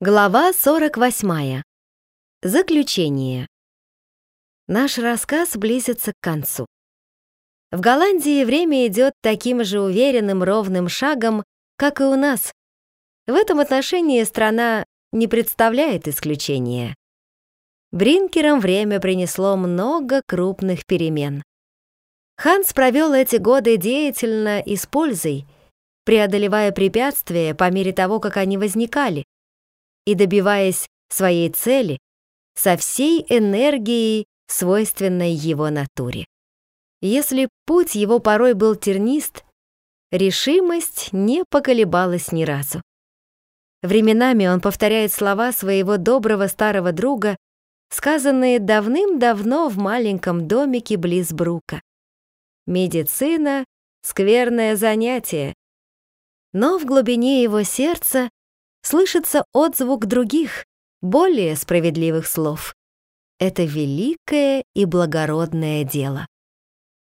Глава 48. Заключение. Наш рассказ близится к концу. В Голландии время идет таким же уверенным ровным шагом, как и у нас. В этом отношении страна не представляет исключения. Бринкерам время принесло много крупных перемен. Ханс провел эти годы деятельно и с пользой, преодолевая препятствия по мере того, как они возникали, и добиваясь своей цели со всей энергией, свойственной его натуре. Если путь его порой был тернист, решимость не поколебалась ни разу. Временами он повторяет слова своего доброго старого друга, сказанные давным-давно в маленьком домике близ Брука. Медицина — скверное занятие, но в глубине его сердца слышится отзвук других, более справедливых слов. Это великое и благородное дело.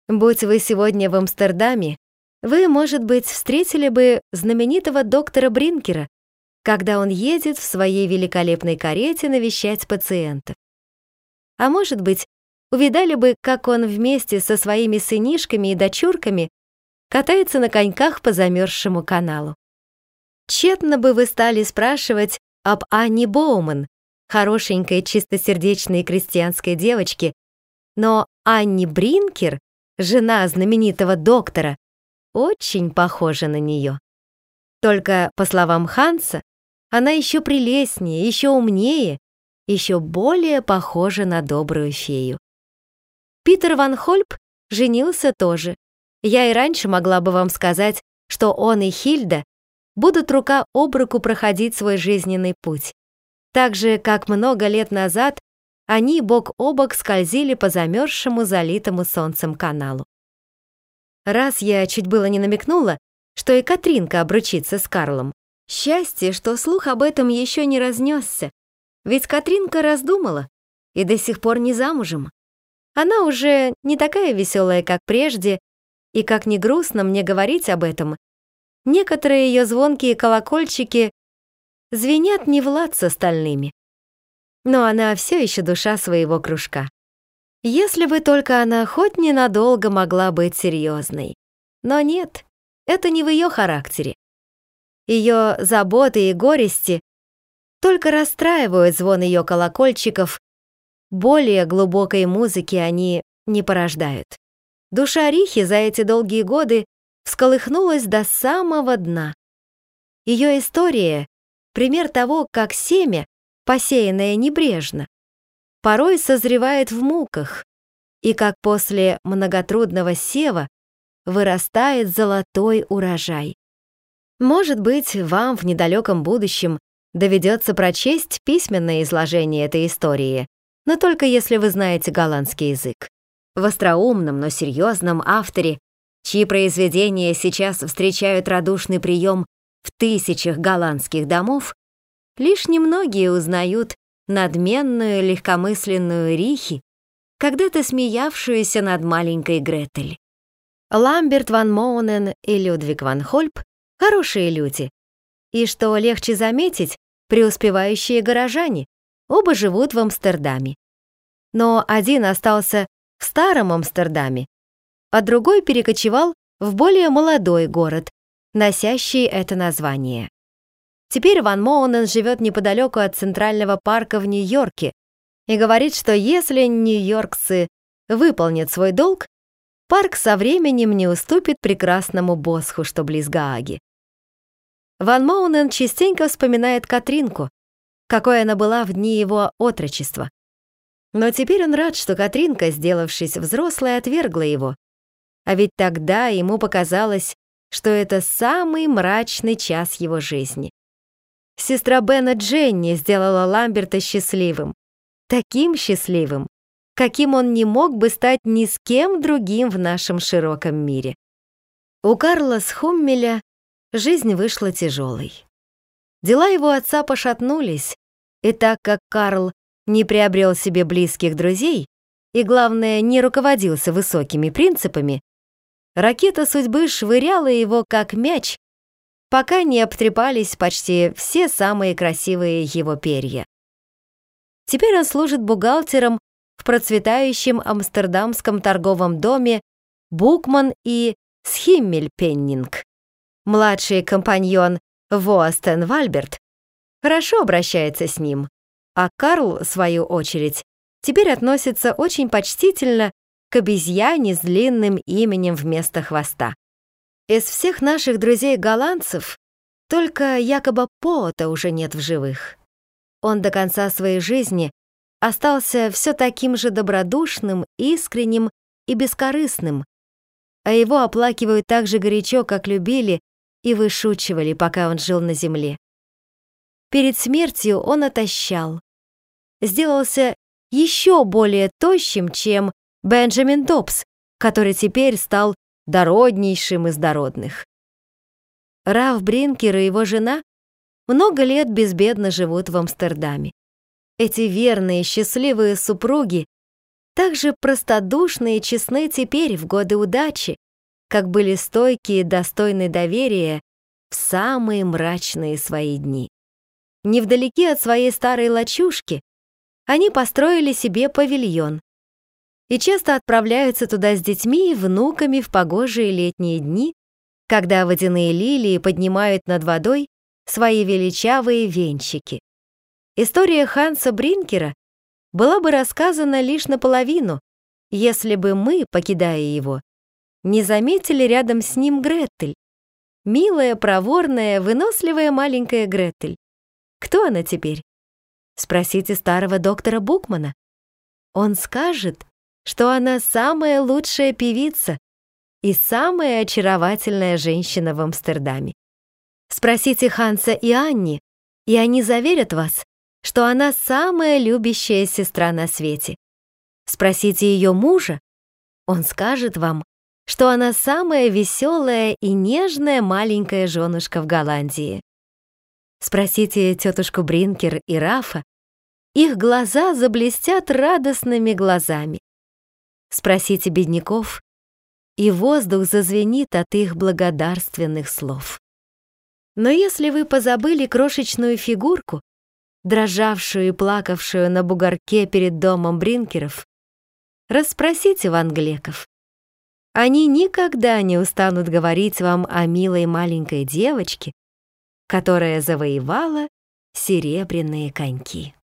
Будь вы сегодня в Амстердаме, вы, может быть, встретили бы знаменитого доктора Бринкера, когда он едет в своей великолепной карете навещать пациентов. А может быть, увидали бы, как он вместе со своими сынишками и дочурками катается на коньках по замерзшему каналу. Тщетно бы вы стали спрашивать об Анне Боуман, хорошенькой чистосердечной крестьянской девочке, но Анни Бринкер, жена знаменитого доктора, очень похожа на нее. Только, по словам Ханса, она еще прелестнее, еще умнее, еще более похожа на добрую фею. Питер Ван Хольп женился тоже. Я и раньше могла бы вам сказать, что он и Хильда будут рука об руку проходить свой жизненный путь. Так же, как много лет назад они бок о бок скользили по замерзшему, залитому солнцем каналу. Раз я чуть было не намекнула, что и Катринка обручится с Карлом. Счастье, что слух об этом еще не разнесся, ведь Катринка раздумала и до сих пор не замужем. Она уже не такая веселая, как прежде, и как не грустно мне говорить об этом, Некоторые ее звонкие колокольчики звенят не в лад с остальными. Но она все еще душа своего кружка. Если бы только она хоть ненадолго могла быть серьезной. Но нет, это не в ее характере. Ее заботы и горести только расстраивают звон ее колокольчиков, более глубокой музыки они не порождают. Душа Рихи за эти долгие годы всколыхнулась до самого дна. Ее история — пример того, как семя, посеянное небрежно, порой созревает в муках, и как после многотрудного сева вырастает золотой урожай. Может быть, вам в недалеком будущем доведется прочесть письменное изложение этой истории, но только если вы знаете голландский язык. В остроумном, но серьезном авторе чьи произведения сейчас встречают радушный прием в тысячах голландских домов, лишь немногие узнают надменную легкомысленную Рихи, когда-то смеявшуюся над маленькой Гретель. Ламберт ван Моунен и Людвиг ван Хольп — хорошие люди. И что легче заметить, преуспевающие горожане, оба живут в Амстердаме. Но один остался в старом Амстердаме, а другой перекочевал в более молодой город, носящий это название. Теперь Ван Моунен живет неподалеку от Центрального парка в Нью-Йорке и говорит, что если нью-йоркцы выполнят свой долг, парк со временем не уступит прекрасному Босху, что близ Гааги. Ван Моунен частенько вспоминает Катринку, какой она была в дни его отрочества. Но теперь он рад, что Катринка, сделавшись взрослой, отвергла его, а ведь тогда ему показалось, что это самый мрачный час его жизни. Сестра Бена Дженни сделала Ламберта счастливым. Таким счастливым, каким он не мог бы стать ни с кем другим в нашем широком мире. У Карла Схуммеля жизнь вышла тяжелой. Дела его отца пошатнулись, и так как Карл не приобрел себе близких друзей и, главное, не руководился высокими принципами, Ракета судьбы швыряла его как мяч, пока не обтрепались почти все самые красивые его перья. Теперь он служит бухгалтером в процветающем амстердамском торговом доме Букман и Схиммельпеннинг. Младший компаньон Воастен Вальберт хорошо обращается с ним, а Карл, в свою очередь, теперь относится очень почтительно к обезьяне с длинным именем вместо хвоста. Из всех наших друзей-голландцев только якобы Пота уже нет в живых. Он до конца своей жизни остался все таким же добродушным, искренним и бескорыстным, а его оплакивают так же горячо, как любили и вышучивали, пока он жил на земле. Перед смертью он отощал, сделался еще более тощим, чем Бенджамин Добс, который теперь стал дороднейшим из дородных. Раф Бринкер и его жена много лет безбедно живут в Амстердаме. Эти верные, счастливые супруги также простодушны и честны теперь в годы удачи, как были стойкие и достойны доверия в самые мрачные свои дни. Невдалеке от своей старой лачушки они построили себе павильон и часто отправляются туда с детьми и внуками в погожие летние дни, когда водяные лилии поднимают над водой свои величавые венчики. История Ханса Бринкера была бы рассказана лишь наполовину, если бы мы, покидая его, не заметили рядом с ним Гретель. Милая, проворная, выносливая маленькая Гретель. Кто она теперь? Спросите старого доктора Букмана. Он скажет, что она самая лучшая певица и самая очаровательная женщина в Амстердаме. Спросите Ханса и Анни, и они заверят вас, что она самая любящая сестра на свете. Спросите ее мужа, он скажет вам, что она самая веселая и нежная маленькая женушка в Голландии. Спросите тетушку Бринкер и Рафа, их глаза заблестят радостными глазами. Спросите бедняков, и воздух зазвенит от их благодарственных слов. Но если вы позабыли крошечную фигурку, дрожавшую и плакавшую на бугорке перед домом Бринкеров, расспросите ванглеков. Они никогда не устанут говорить вам о милой маленькой девочке, которая завоевала серебряные коньки.